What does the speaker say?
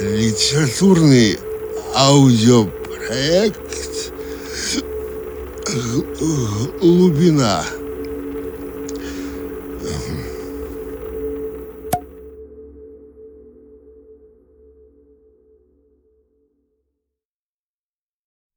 литературный аудиопроект «Глубина».